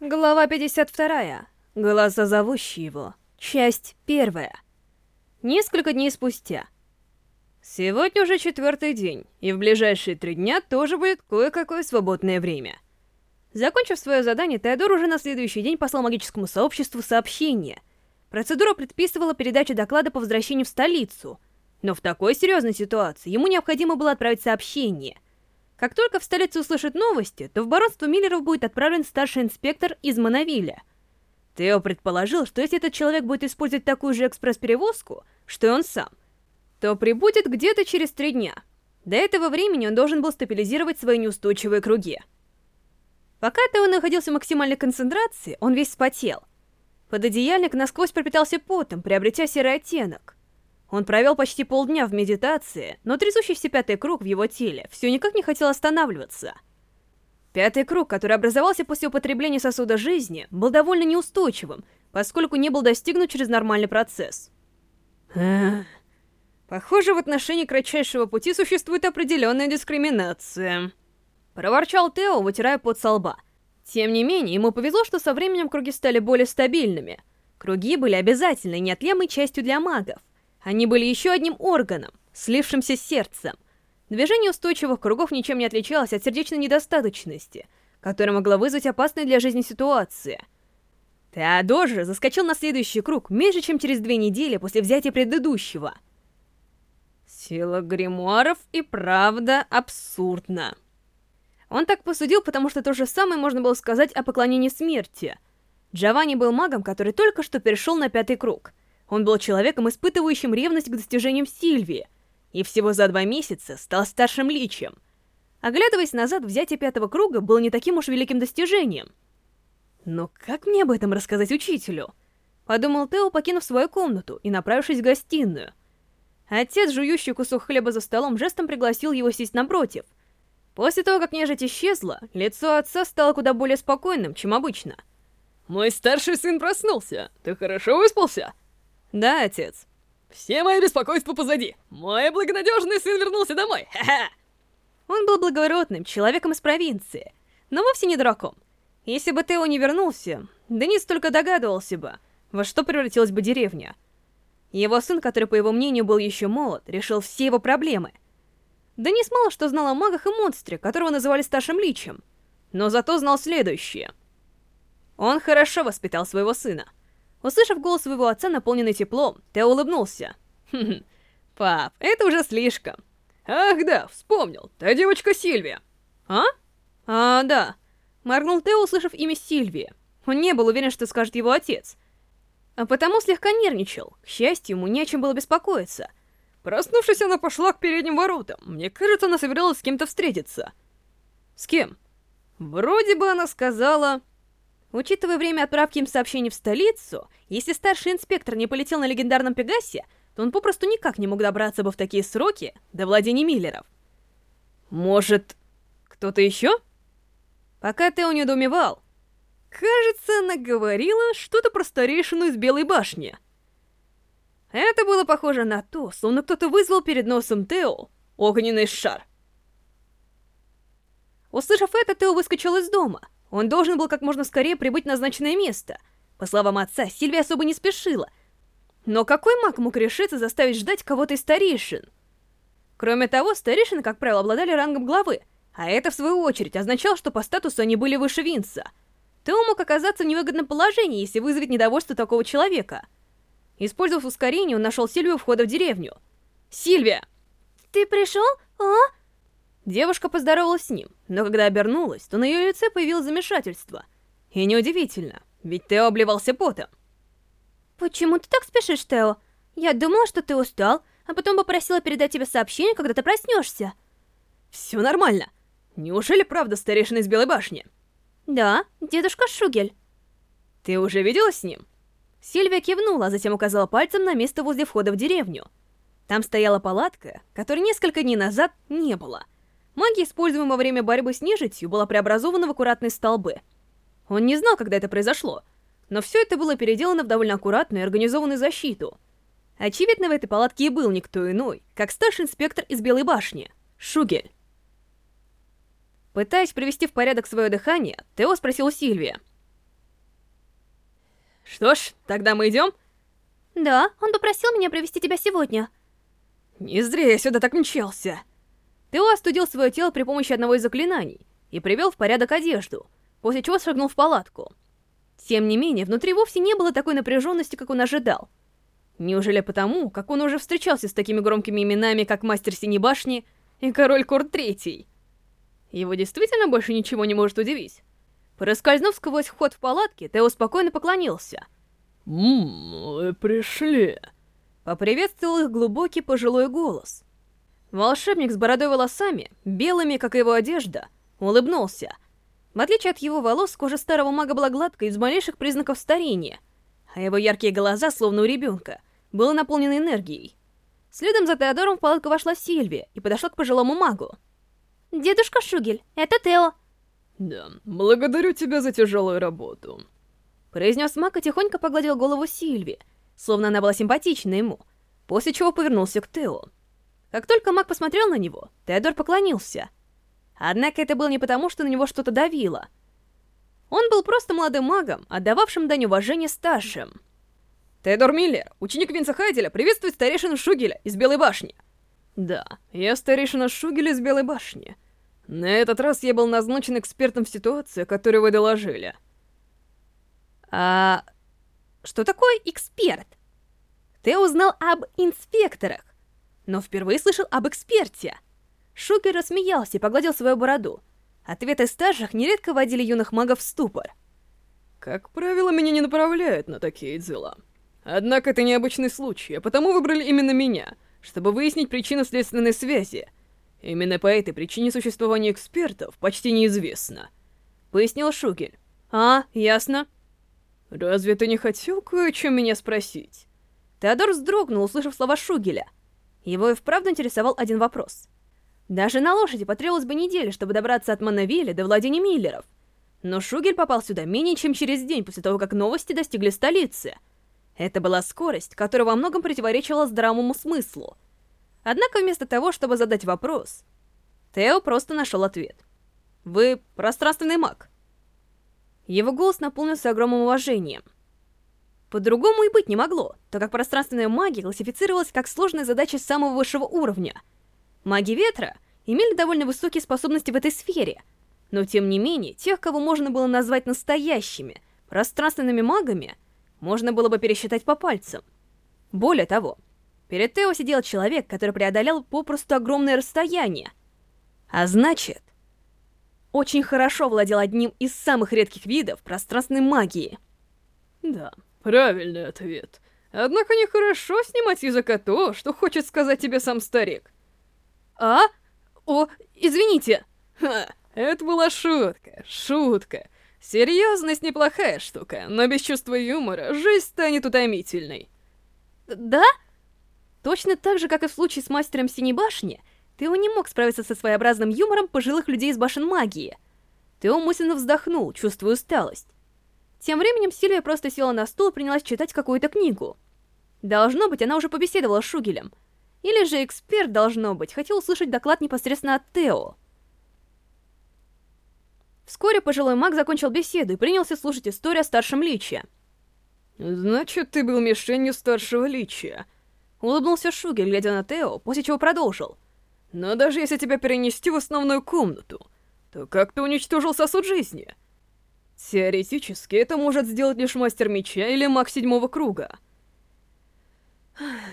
Глава 52. Голоса зовущие его. Часть первая. Несколько дней спустя. Сегодня уже четвертый день, и в ближайшие три дня тоже будет кое-какое свободное время. Закончив свое задание, Теодор уже на следующий день послал магическому сообществу сообщение. Процедура предписывала передачу доклада по возвращению в столицу, но в такой серьезной ситуации ему необходимо было отправить сообщение — как только в столице услышат новости, то в баронство Миллеров будет отправлен старший инспектор из Монавиля. Тео предположил, что если этот человек будет использовать такую же экспресс-перевозку, что и он сам, то прибудет где-то через три дня. До этого времени он должен был стабилизировать свои неустойчивые круги. Пока Тео находился в максимальной концентрации, он весь вспотел. Пододеяльник насквозь пропитался потом, приобретя серый оттенок. Он провел почти полдня в медитации, но трясущийся пятый круг в его теле все никак не хотел останавливаться. Пятый круг, который образовался после употребления сосуда жизни, был довольно неустойчивым, поскольку не был достигнут через нормальный процесс. Похоже, в отношении кратчайшего пути существует определенная дискриминация. Проворчал Тео, вытирая пот со лба. Тем не менее, ему повезло, что со временем круги стали более стабильными. Круги были обязательной, неотъемлемой частью для магов. Они были еще одним органом, слившимся с сердцем. Движение устойчивых кругов ничем не отличалось от сердечной недостаточности, которая могла вызвать опасные для жизни ситуации. Теодор же заскочил на следующий круг меньше, чем через две недели после взятия предыдущего. Сила гримуаров и правда абсурдна. Он так посудил, потому что то же самое можно было сказать о поклонении смерти. Джованни был магом, который только что перешел на пятый круг — он был человеком, испытывающим ревность к достижениям Сильвии, и всего за два месяца стал старшим личем. Оглядываясь назад, взятие пятого круга было не таким уж великим достижением. Но как мне об этом рассказать учителю? Подумал Тео, покинув свою комнату и направившись в гостиную. Отец, жующий кусок хлеба за столом, жестом пригласил его сесть напротив. После того, как нежить исчезла, лицо отца стало куда более спокойным, чем обычно. «Мой старший сын проснулся. Ты хорошо выспался?» Да, отец. Все мои беспокойства позади. Мой благонадежный сын вернулся домой. Ха-ха. Он был благородным, человеком из провинции, но вовсе не дураком. Если бы Тео не вернулся, Денис только догадывался бы, во что превратилась бы деревня. Его сын, который, по его мнению, был еще молод, решил все его проблемы. Денис мало что знал о магах и монстре, которого называли старшим личем, но зато знал следующее. Он хорошо воспитал своего сына. Услышав голос своего отца, наполненный теплом, Тео улыбнулся. «Хм, пап, это уже слишком. Ах да, вспомнил, та девочка Сильвия. А? А, да. Моргнул Тео, услышав имя Сильвия. Он не был уверен, что скажет его отец. А потому слегка нервничал. К счастью, ему не о чем было беспокоиться. Проснувшись, она пошла к передним воротам. Мне кажется, она собиралась с кем-то встретиться. С кем? Вроде бы она сказала... Учитывая время отправки им сообщений в столицу, если старший инспектор не полетел на легендарном Пегасе, то он попросту никак не мог добраться бы в такие сроки до владения Миллеров. Может, кто-то еще? Пока Тео недоумевал, кажется, она говорила что-то про старейшину из Белой башни. Это было похоже на то, словно кто-то вызвал перед носом Тео огненный шар. Услышав это, Тео выскочил из дома — он должен был как можно скорее прибыть в назначенное место. По словам отца, Сильвия особо не спешила. Но какой маг мог решиться заставить ждать кого-то из старейшин? Кроме того, старейшины, как правило, обладали рангом главы, а это, в свою очередь, означало, что по статусу они были выше Винса. Тео мог оказаться в невыгодном положении, если вызовет недовольство такого человека. Использовав ускорение, он нашел Сильвию у входа в деревню. «Сильвия!» «Ты пришел? А?» Девушка поздоровалась с ним, но когда обернулась, то на ее лице появилось замешательство. И неудивительно, ведь Тео обливался потом. «Почему ты так спешишь, Тео? Я думала, что ты устал, а потом попросила передать тебе сообщение, когда ты проснешься». «Все нормально. Неужели правда старейшина из Белой башни?» «Да, дедушка Шугель». «Ты уже виделась с ним?» Сильвия кивнула, а затем указала пальцем на место возле входа в деревню. Там стояла палатка, которой несколько дней назад не было — Магия, используемая во время борьбы с нежитью, была преобразована в аккуратные столбы. Он не знал, когда это произошло, но все это было переделано в довольно аккуратную и организованную защиту. Очевидно, в этой палатке и был никто иной, как старший инспектор из Белой башни, Шугель. Пытаясь привести в порядок свое дыхание, Тео спросил Сильвия. Что ж, тогда мы идем? Да, он попросил меня привести тебя сегодня. Не зря я сюда так мчался. Тео остудил свое тело при помощи одного из заклинаний и привел в порядок одежду, после чего шагнул в палатку. Тем не менее, внутри вовсе не было такой напряженности, как он ожидал. Неужели потому, как он уже встречался с такими громкими именами, как Мастер Синей Башни и Король Курт Третий? Его действительно больше ничего не может удивить. Проскользнув сквозь вход в палатке, Тео спокойно поклонился. «Ммм, вы пришли». Поприветствовал их глубокий пожилой голос. Волшебник с бородой волосами, белыми, как его одежда, улыбнулся. В отличие от его волос, кожа старого мага была гладкой из малейших признаков старения, а его яркие глаза, словно у ребенка, были наполнены энергией. Следом за Теодором в палатку вошла Сильвия и подошла к пожилому магу. Дедушка Шугель, это Тео. «Да, благодарю тебя за тяжелую работу», — произнес маг и тихонько погладил голову Сильви, словно она была симпатична ему, после чего повернулся к Тео. Как только маг посмотрел на него, Теодор поклонился. Однако это было не потому, что на него что-то давило. Он был просто молодым магом, отдававшим дань уважения старшим. «Теодор Миллер, ученик Винса Хайделя, приветствует старейшину Шугеля из Белой башни!» «Да, я старейшина Шугеля из Белой башни. На этот раз я был назначен экспертом в ситуации, которую вы доложили». «А... что такое эксперт?» Ты узнал об инспекторах, но впервые слышал об эксперте. Шугер рассмеялся и погладил свою бороду. Ответы старших нередко водили юных магов в ступор. Как правило, меня не направляют на такие дела. Однако это необычный случай, а потому выбрали именно меня, чтобы выяснить причину следственной связи. Именно по этой причине существование экспертов почти неизвестно. Пояснил Шугель. А, ясно. Разве ты не хотел кое о чем меня спросить? Теодор вздрогнул, услышав слова Шугеля. Его и вправду интересовал один вопрос. Даже на лошади потребовалось бы недели, чтобы добраться от Манавиля до владения Миллеров. Но Шугель попал сюда менее чем через день после того, как новости достигли столицы. Это была скорость, которая во многом противоречила здравому смыслу. Однако вместо того, чтобы задать вопрос, Тео просто нашел ответ. «Вы пространственный маг». Его голос наполнился огромным уважением — по-другому и быть не могло, так как пространственная магия классифицировалась как сложная задача самого высшего уровня. Маги ветра имели довольно высокие способности в этой сфере, но тем не менее, тех, кого можно было назвать настоящими, пространственными магами, можно было бы пересчитать по пальцам. Более того, перед Тео сидел человек, который преодолел попросту огромное расстояние. А значит, очень хорошо владел одним из самых редких видов пространственной магии. Да, Правильный ответ. Однако нехорошо снимать языка то, что хочет сказать тебе сам старик. А? О, извините. Ха, это была шутка, шутка. Серьезность неплохая штука, но без чувства юмора жизнь станет утомительной. Да? Точно так же, как и в случае с мастером Синей Башни, Тео не мог справиться со своеобразным юмором пожилых людей из башен магии. Тео мысленно вздохнул, чувствуя усталость. Тем временем Сильвия просто села на стул и принялась читать какую-то книгу. Должно быть, она уже побеседовала с Шугелем. Или же эксперт, должно быть, хотел услышать доклад непосредственно от Тео. Вскоре пожилой маг закончил беседу и принялся слушать историю о старшем Личе. «Значит, ты был мишенью старшего Лича?» Улыбнулся Шугель, глядя на Тео, после чего продолжил. «Но даже если тебя перенести в основную комнату, то как ты уничтожил сосуд жизни?» Теоретически, это может сделать лишь мастер меча или маг седьмого круга.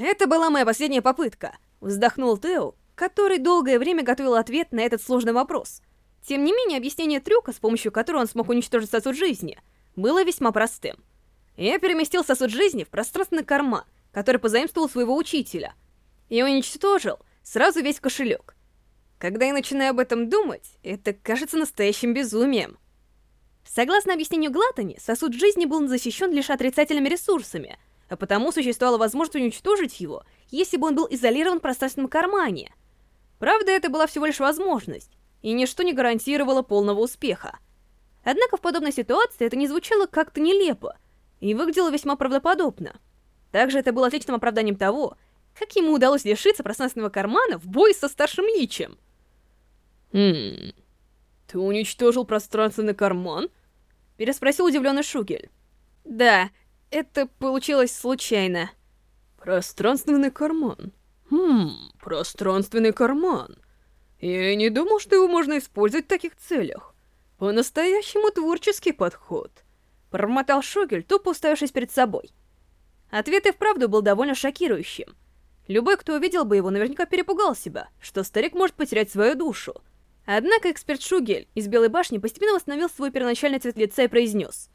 Это была моя последняя попытка, вздохнул Тео, который долгое время готовил ответ на этот сложный вопрос. Тем не менее, объяснение трюка, с помощью которого он смог уничтожить сосуд жизни, было весьма простым. Я переместил сосуд жизни в пространственный карман, который позаимствовал своего учителя, и уничтожил сразу весь кошелек. Когда я начинаю об этом думать, это кажется настоящим безумием. Согласно объяснению Глатани, сосуд жизни был защищен лишь отрицательными ресурсами, а потому существовала возможность уничтожить его, если бы он был изолирован в пространственном кармане. Правда, это была всего лишь возможность, и ничто не гарантировало полного успеха. Однако в подобной ситуации это не звучало как-то нелепо, и выглядело весьма правдоподобно. Также это было отличным оправданием того, как ему удалось лишиться пространственного кармана в бой со старшим личем. Хм... «Ты уничтожил пространственный карман?» Переспросил удивленный Шугель. «Да, это получилось случайно. Пространственный карман. Хм, пространственный карман. Я не думал, что его можно использовать в таких целях. По-настоящему творческий подход. Промотал Шогель, тупо уставившись перед собой. Ответ и вправду был довольно шокирующим. Любой, кто увидел бы его, наверняка перепугал себя, что старик может потерять свою душу. Однако эксперт Шугель из Белой башни постепенно восстановил свой первоначальный цвет лица и произнес.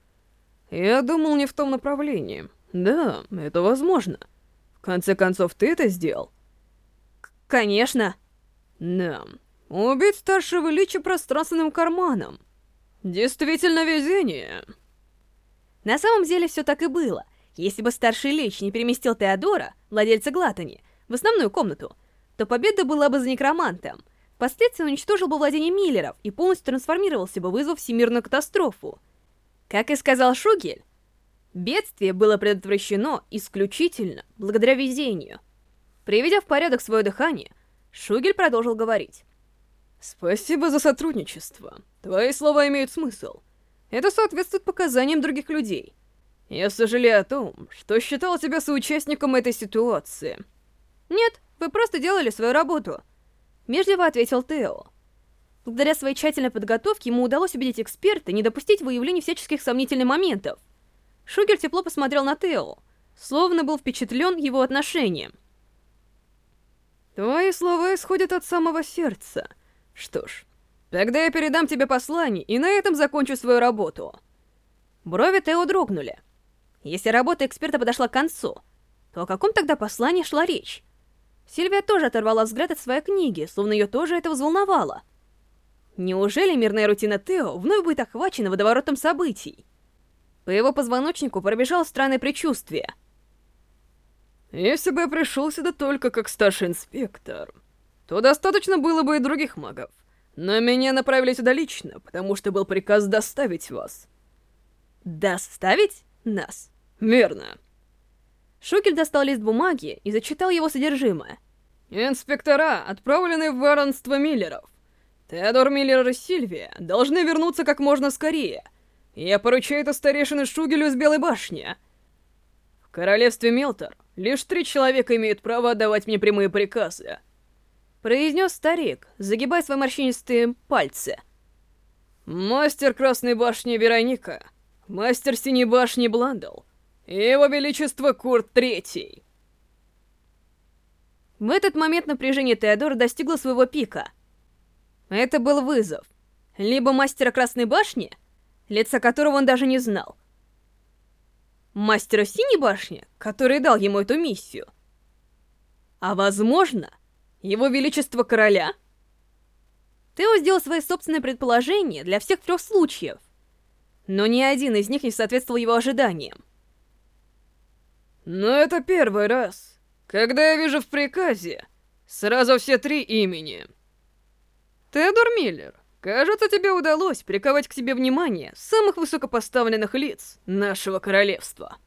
«Я думал не в том направлении. Да, это возможно. В конце концов, ты это сделал?» «Конечно!» «Да. Убить старшего лича пространственным карманом. Действительно везение!» На самом деле все так и было. Если бы старший лич не переместил Теодора, владельца Глатани, в основную комнату, то победа была бы за некромантом. Впоследствии уничтожил бы владение Миллеров и полностью трансформировался бы, вызвав всемирную катастрофу. Как и сказал Шугель, бедствие было предотвращено исключительно благодаря везению. Приведя в порядок свое дыхание, Шугель продолжил говорить. «Спасибо за сотрудничество. Твои слова имеют смысл. Это соответствует показаниям других людей. Я сожалею о том, что считал тебя соучастником этой ситуации». «Нет, вы просто делали свою работу», — межливо ответил Тео. Благодаря своей тщательной подготовке ему удалось убедить эксперта не допустить выявления всяческих сомнительных моментов. Шугер тепло посмотрел на Тео, словно был впечатлен его отношением. Твои слова исходят от самого сердца. Что ж, тогда я передам тебе послание и на этом закончу свою работу. Брови Тео дрогнули. Если работа эксперта подошла к концу, то о каком тогда послании шла речь? Сильвия тоже оторвала взгляд от своей книги, словно ее тоже это взволновало. Неужели мирная рутина Тео вновь будет охвачена водоворотом событий? По его позвоночнику пробежало странное предчувствие — если бы я пришел сюда только как старший инспектор, то достаточно было бы и других магов. Но меня направили сюда лично, потому что был приказ доставить вас. Доставить нас? Верно. Шукель достал лист бумаги и зачитал его содержимое. Инспектора, отправленные в воронство Миллеров. Теодор Миллер и Сильвия должны вернуться как можно скорее. Я поручаю это старейшины Шугелю из Белой башни. В королевстве Милтор Лишь три человека имеют право отдавать мне прямые приказы. Произнес старик, загибая свои морщинистые пальцы. Мастер Красной Башни Вероника, мастер Синей Башни Бландл его величество Курт Третий. В этот момент напряжение Теодора достигло своего пика. Это был вызов. Либо мастера Красной Башни, лица которого он даже не знал, мастера Синей Башни, который дал ему эту миссию. А возможно, его величество короля? Тео сделал свои собственные предположения для всех трех случаев, но ни один из них не соответствовал его ожиданиям. Но это первый раз, когда я вижу в приказе сразу все три имени. Теодор Миллер, Кажется, тебе удалось приковать к себе внимание самых высокопоставленных лиц нашего королевства.